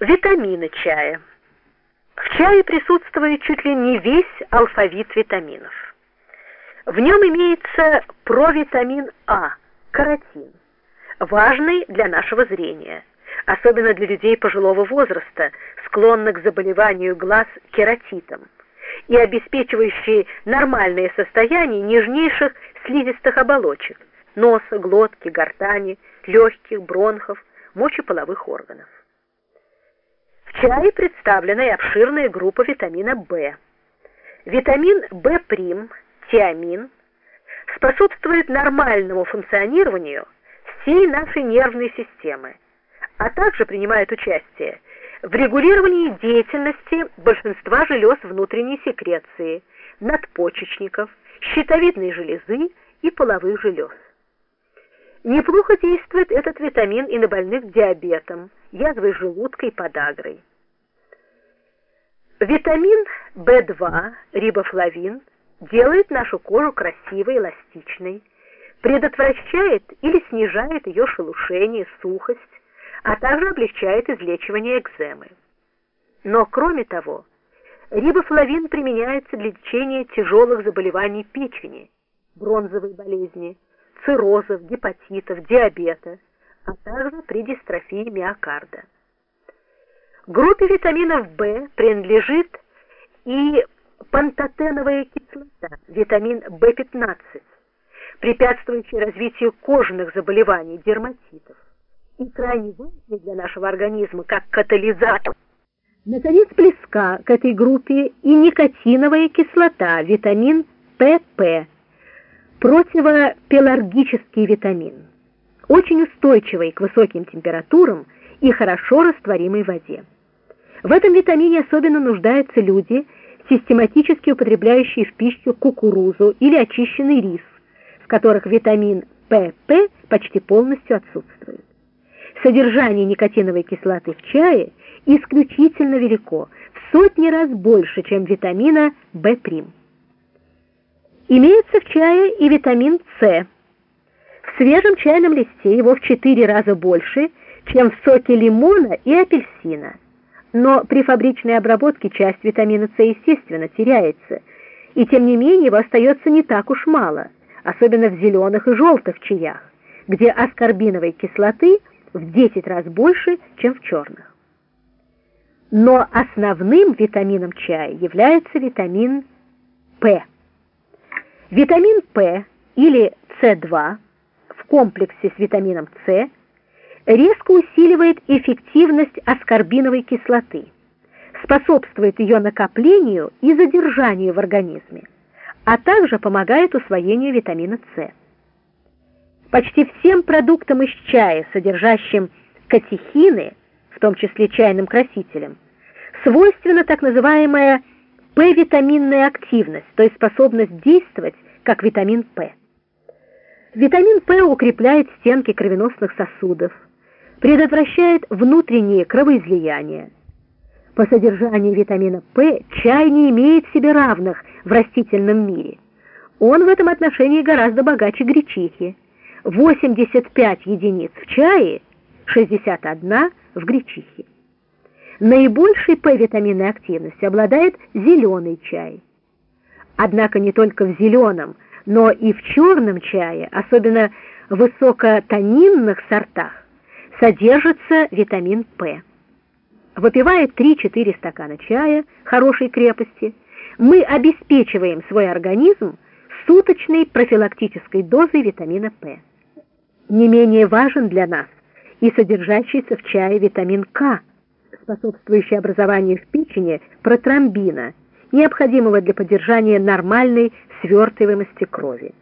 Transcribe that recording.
Витамины чая. В чае присутствует чуть ли не весь алфавит витаминов. В нем имеется провитамин А, каротин, важный для нашего зрения, особенно для людей пожилого возраста, склонных к заболеванию глаз кератитом и обеспечивающий нормальное состояние нежнейших слизистых оболочек носа, глотки, гортани, легких, бронхов, мочеполовых органов. В чае представлена и обширная группа витамина В. Витамин В', тиамин, способствует нормальному функционированию всей нашей нервной системы, а также принимает участие в регулировании деятельности большинства желез внутренней секреции, надпочечников, щитовидной железы и половых желез. Неплохо действует этот витамин и на больных диабетом, язвой желудка и подагрой. Витамин В2, рибофлавин, делает нашу кожу красивой, эластичной, предотвращает или снижает ее шелушение, сухость, а также облегчает излечивание экземы. Но кроме того, рибофлавин применяется для лечения тяжелых заболеваний печени, бронзовой болезни, циррозов, гепатитов, диабета, а также при дистрофии миокарда. Группе витаминов В принадлежит и пантотеновая кислота, витамин В15, препятствующий развитию кожных заболеваний, дерматитов, и крайне важный для нашего организма как катализатор. Наконец, близка к этой группе и никотиновая кислота, витамин ПП, противопеларгический витамин, очень устойчивый к высоким температурам и хорошо растворимый в воде. В этом витамине особенно нуждаются люди, систематически употребляющие в пищу кукурузу или очищенный рис, в которых витамин ПП почти полностью отсутствует. Содержание никотиновой кислоты в чае исключительно велико, в сотни раз больше, чем витамина В'. Имеется в чае и витамин С. В свежем чайном листе его в 4 раза больше, чем в соке лимона и апельсина. Но при фабричной обработке часть витамина С, естественно, теряется, и тем не менее его остается не так уж мало, особенно в зеленых и желтых чаях, где аскорбиновой кислоты в 10 раз больше, чем в черных. Но основным витамином чая является витамин П. Витамин П или С2 в комплексе с витамином С резко усиливает эффективность аскорбиновой кислоты, способствует ее накоплению и задержанию в организме, а также помогает усвоению витамина С. Почти всем продуктам из чая, содержащим катехины, в том числе чайным красителям, свойственна так называемая П-витаминная активность, то есть способность действовать как витамин П. Витамин П укрепляет стенки кровеносных сосудов, предотвращает внутренние кровоизлияния. По содержанию витамина П чай не имеет себе равных в растительном мире. Он в этом отношении гораздо богаче гречихи. 85 единиц в чае, 61 в гречихе. Наибольшей П-витаминной активностью обладает зеленый чай. Однако не только в зеленом, но и в черном чае, особенно в высокотонинных сортах, содержится витамин П. Выпивая 3-4 стакана чая хорошей крепости, мы обеспечиваем свой организм суточной профилактической дозой витамина П. Не менее важен для нас и содержащийся в чае витамин К, способствующий образованию в печени протромбина – необходимого для поддержания нормальной свертываемости крови.